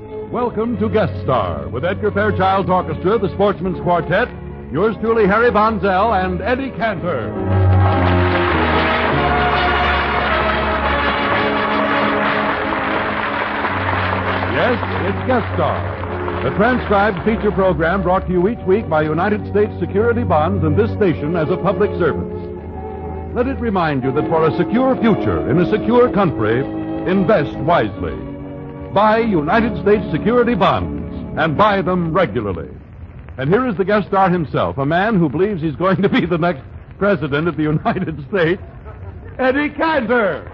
Welcome to Guest Star with Edgar Fairchild's Orchestra, the Sportsman's Quartet, yours truly, Harry Von Zell, and Eddie Cantor. Yes, it's Guest Star, a transcribed feature program brought to you each week by United States Security Bonds and this station as a public service. Let it remind you that for a secure future in a secure country, invest wisely. Buy United States security bonds and buy them regularly. And here is the guest star himself, a man who believes he's going to be the next president of the United States, Eddie Cantor.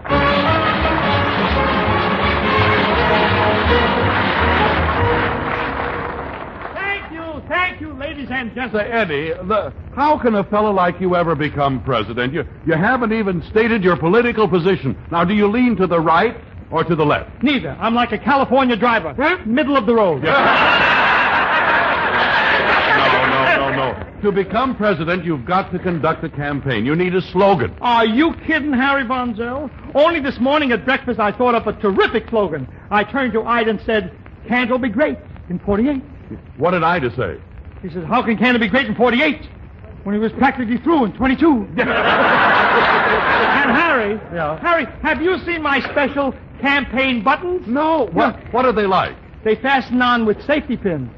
Thank you, thank you, ladies and Say, gentlemen. Eddie, the, how can a fellow like you ever become president? You, you haven't even stated your political position. Now, do you lean to the right or to the left? Neither. I'm like a California driver. Middle of the road. No, no, no, no. To become president, you've got to conduct a campaign. You need a slogan. Are you kidding, Harry Von Zell? Only this morning at breakfast I thought up a terrific slogan. I turned to Ida and said, Cantor be great in 48. What did Ida say? He says, how can Cantor be great in 48 when he was practically through in 22? Harry, Yeah. Harry, have you seen my special campaign buttons? No. What, what are they like? They fasten on with safety pins.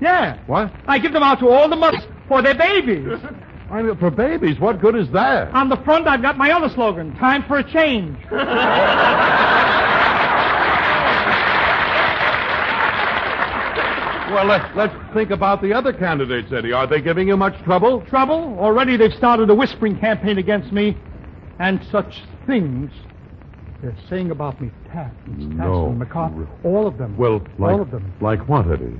Yeah. What? I give them out to all the mothers for their babies. I mean, for babies, what good is that? On the front, I've got my other slogan, time for a change. Well, let, let's think about the other candidates, Eddie. Are they giving you much trouble? Trouble? Already they've started a whispering campaign against me and such things. They're saying about me, Taft and No. McCarthy, all of them. Well, like, all of them. like what, Eddie?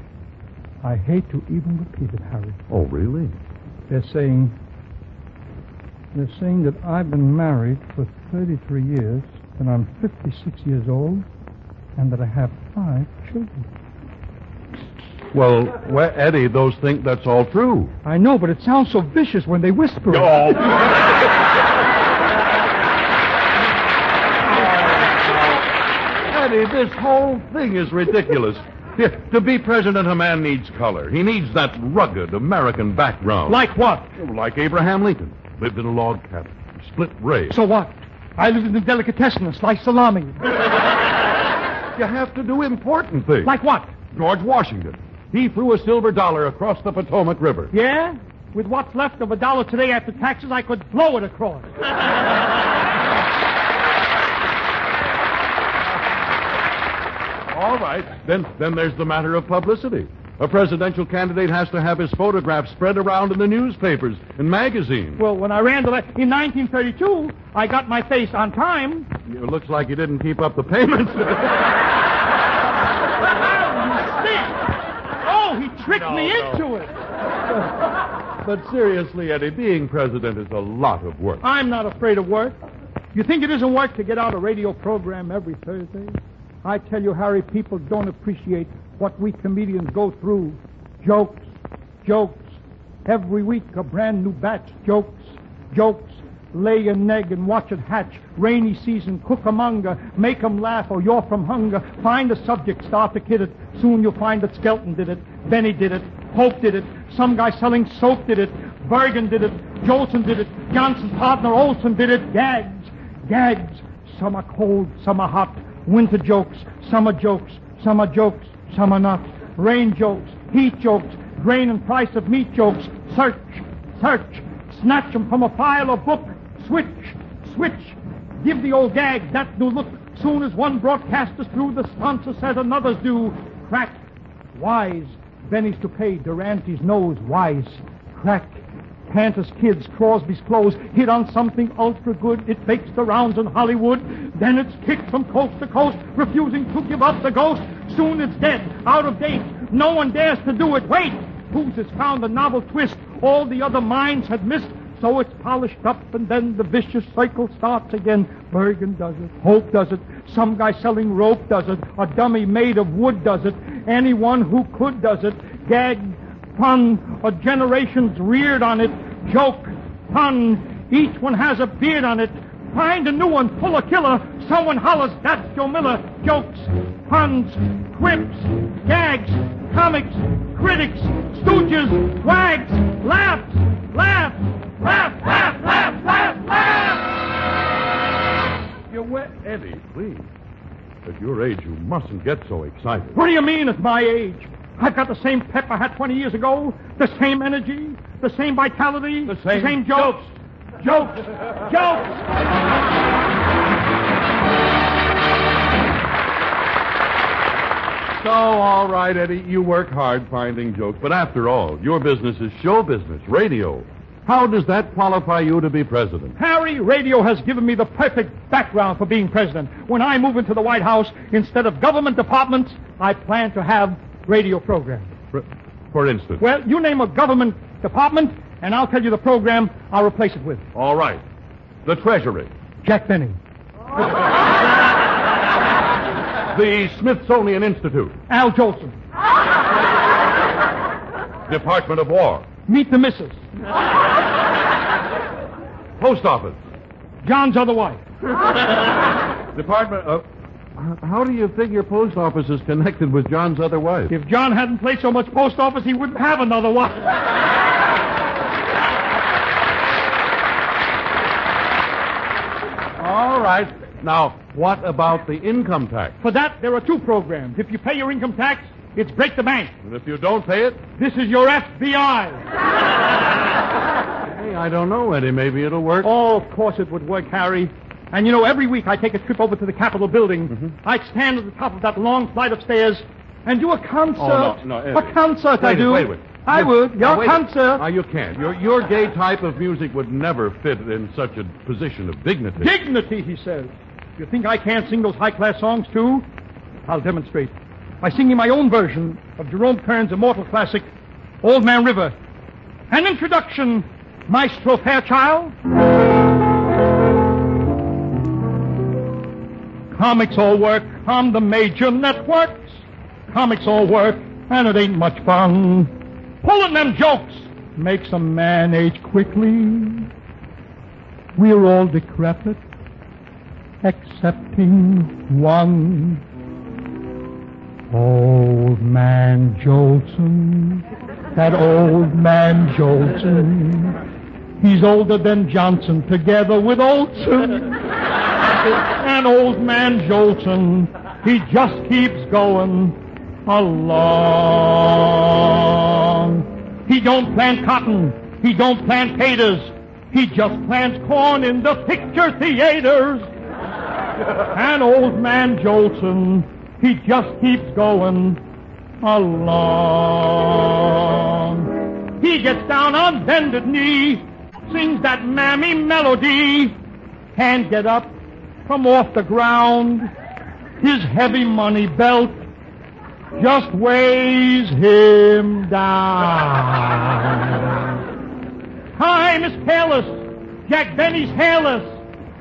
I hate to even repeat it, Harry. Oh, really? They're saying, they're saying that I've been married for 33 years, and I'm 56 years old, and that I have five children. Well, well, Eddie, those think that's all true. I know, but it sounds so vicious when they whisper it. Oh. Eddie, this whole thing is ridiculous. Yeah, to be president, a man needs color. He needs that rugged American background. Like what? Like Abraham Lincoln. Lived in a log cabin. Split race. So what? I lived in the delicatessen, a sliced salami. you have to do important things. Like what? George Washington. He threw a silver dollar across the Potomac River. Yeah? With what's left of a dollar today after taxes, I could blow it across. All right. Then, then there's the matter of publicity. A presidential candidate has to have his photograph spread around in the newspapers and magazines. Well, when I ran the le- in 1932, I got my face on time. It looks like you didn't keep up the payments. Oh, he tricked me into it. but seriously, Eddie, being president is a lot of work. I'm not afraid of work. You think it isn't work to get out a radio program every Thursday? I tell you, Harry, people don't appreciate what we comedians go through. Jokes, jokes. Every week a brand new batch. Jokes, jokes. Lay an egg and watch it hatch. Rainy season, cook a monger, make 'em laugh or you're from hunger. Find a subject, start to kid it. Soon you'll find that Skelton did it, Benny did it, Hope did it, some guy selling soap did it, Bergen did it, Jolson did it, Johnson's partner Olsen did it. Gags, gags. Some are cold, some are hot. Winter jokes, summer jokes, summer jokes, summer not. Rain jokes, heat jokes, grain and price of meat jokes. Search, search, snatch 'em from a file or book. Switch, switch. Give the old gag that new look. Soon as one broadcaster's through, the sponsor says another's due. Crack, wise. Benny's to pay, Durante's nose, wise. Crack. Cantor's kids, Crosby's clothes, hit on something ultra good. It makes the rounds in Hollywood. Then it's kicked from coast to coast, refusing to give up the ghost. Soon it's dead, out of date. No one dares to do it. Wait! Who's has found a novel twist all the other minds had missed? So it's polished up, and then the vicious cycle starts again. Bergen does it. Hope does it. Some guy selling rope does it. A dummy made of wood does it. Anyone who could does it. Gag, pun, a generation's reared on it. Joke, pun, each one has a beard on it. Find a new one, pull a killer. Someone hollers, that's Joe Miller. Jokes, puns, quips, gags, comics, critics, stooges, wags, laughs, laugh, laugh, laugh, laugh, laugh, laugh. You wet, Eddie, please. At your age, you mustn't get so excited. What do you mean at my age? I've got the same pep I had 20 years ago, the same energy, the same vitality, The same- jokes. Jokes! Jokes! So, all right, Eddie, you work hard finding jokes, but after all, your business is show business, radio. How does that qualify you to be president? Harry, radio has given me the perfect background for being president. When I move into the White House, instead of government departments, I plan to have radio program. For, for instance. Well, you name a government department, and I'll tell you the program I'll replace it with. All right. The Treasury. Jack Benny, The Smithsonian Institute. Al Jolson, Department of War. Meet the Missus, Post Office. John's other wife. Department of. How do you figure post office is connected with John's other wife? If John hadn't played so much post office, he wouldn't have another wife. All right. Now, what about the income tax? For that, there are two programs. If you pay your income tax, it's break the bank. And if you don't pay it? This is your FBI. Hey, I don't know, Eddie. Maybe it'll work. Oh, of course it would work, Harry. And you know, every week I take a trip over to the Capitol building. Mm-hmm. I stand at the top of that long flight of stairs and do a concert. Oh, no, no, uh, a concert I Wait a- do. wait minute. I would. Your wait a- concert. Now, you can't. Your, your gay type of music would never fit in such a position of dignity. Dignity, he says. You think I can't sing those high-class songs, too? I'll demonstrate by singing my own version of Jerome Kern's immortal classic, Old Man River. An introduction, Maestro Fairchild. Comics all work on the major networks. Comics all work, and it ain't much fun. Pulling them jokes makes a man age quickly. We're all decrepit, excepting one. Old man Jolson, that old man Jolson. He's older than Johnson together with Olsen. and old man Jolson, he just keeps going along. He don't plant cotton. He don't plant taters. He just plants corn in the picture theaters. and old man Jolson, he just keeps going along. He gets down on bended knee, sings that mammy melody, can't get up from off the ground. His heavy money belt just weighs him down. Time is careless. Jack Benny's hairless.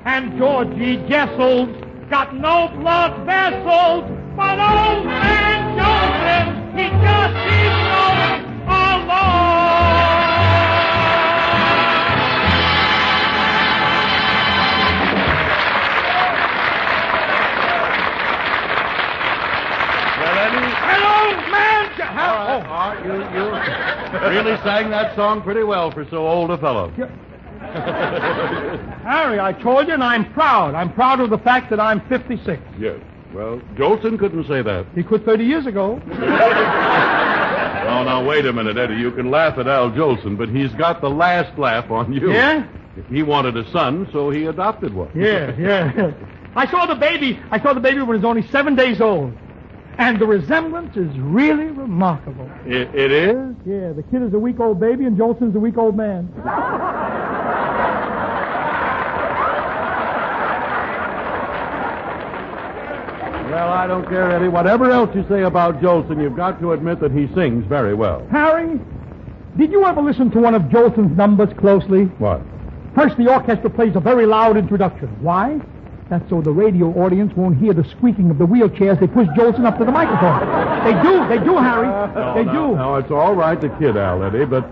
And Georgie Jessel's got no blood vessels. But old man Jolson, he just keeps going sang that song pretty well for so old a fellow. Harry, I told you, and I'm proud. I'm proud of the fact that I'm 56. Yes. Well, Jolson couldn't say that. He quit 30 years ago. Oh, now, wait a minute, Eddie. You can laugh at Al Jolson, but he's got the last laugh on you. Yeah? He wanted a son, so he adopted one. Yeah, yeah. I saw the baby. I saw the baby when he was only seven days old. And the resemblance is really remarkable. It, it is? Yeah, the kid is a week old baby and Jolson's a week old man. Well, I don't care, Eddie. Whatever else you say about Jolson, you've got to admit that he sings very well. Harry, did you ever listen to one of Jolson's numbers closely? What? First, the orchestra plays a very loud introduction. Why? That's so the radio audience won't hear the squeaking of the wheelchairs they push Jolson up to the microphone. They do, they do, Harry. they no, do. No, it's all right to kid Al, Eddie, but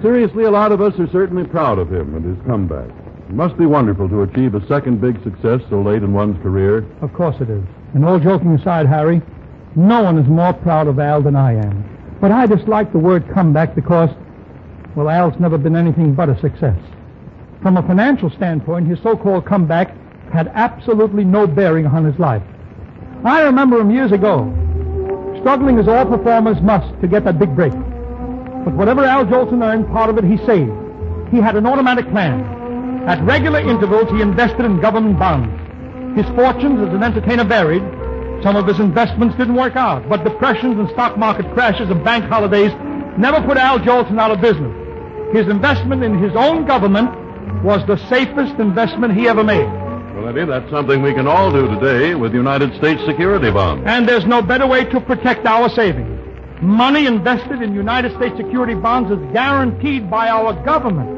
seriously, a lot of us are certainly proud of him and his comeback. It must be wonderful to achieve a second big success so late in one's career. Of course it is. And all joking aside, Harry, no one is more proud of Al than I am. But I dislike the word comeback because, well, Al's never been anything but a success. From a financial standpoint, his so-called comeback had absolutely no bearing on his life. I remember him years ago, struggling as all performers must to get that big break. But whatever Al Jolson earned, part of it he saved. He had an automatic plan. At regular intervals, he invested in government bonds. His fortunes as an entertainer varied. Some of his investments didn't work out, but depressions and stock market crashes and bank holidays never put Al Jolson out of business. His investment in his own government was the safest investment he ever made. That's something we can all do today with United States security bonds. And there's no better way to protect our savings. Money invested in United States security bonds is guaranteed by our government.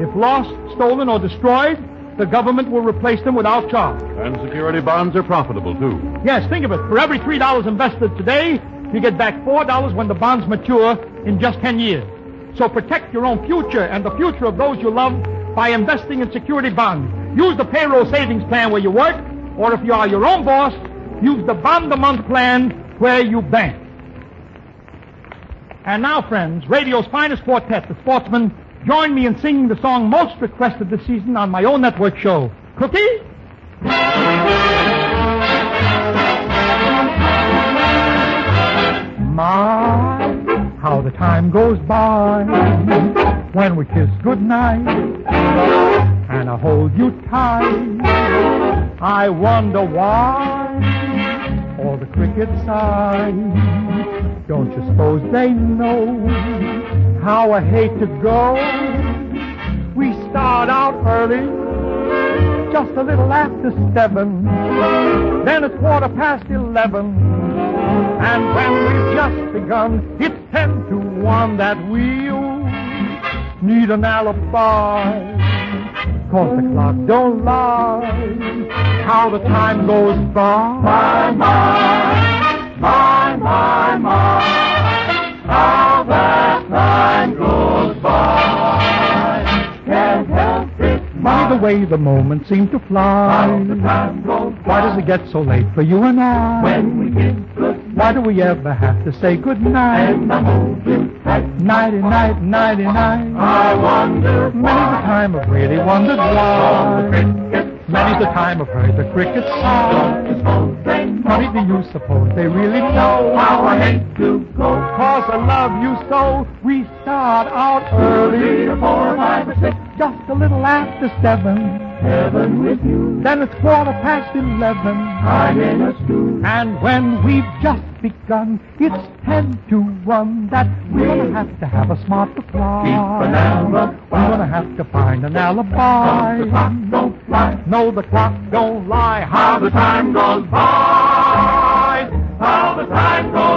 If lost, stolen, or destroyed, the government will replace them without charge. And security bonds are profitable, too. Yes, think of it. For every $3 invested today, you get back $4 when the bonds mature in just 10 years. So protect your own future and the future of those you love by investing in security bonds. Use the payroll savings plan where you work, or if you are your own boss, use the bond a month plan where you bank. And now, friends, radio's finest quartet, the Sportsmen, join me in singing the song most requested this season on my own network show, Cookie. My, how the time goes by when we kiss goodnight and I hold you tight. I wonder why all the crickets sigh. Don't you suppose they know how I hate to go? We start out early, just a little after seven. Then it's quarter past eleven. And when we've just begun, it's ten to one that we'll need an alibi. Cause the clock don't lie. How the time goes by. My, my, my, my, my. How that time goes by. Can't help it. By the way the moments seem to fly. How the time goes Why does it get so late for you and I? when we good Why do we ever have to say good night? and I hold you tight. Nighty night, nighty night. I wonder Many the time I've really wondered why. Many's the time I've heard the crickets sigh. Honey, do you suppose they really know how I hate to go. Cause I love you so, we start out early. four five or six, Just a little after seven. Heaven with you. Then it's quarter past eleven. I'm in a stew. And when we've just begun, it's ten to one that we're gonna have to have a smart reply. Keep an alibi. We're gonna have to find an alibi. the clock don't fly. No, the clock don't lie. How the time goes by. How the time goes by.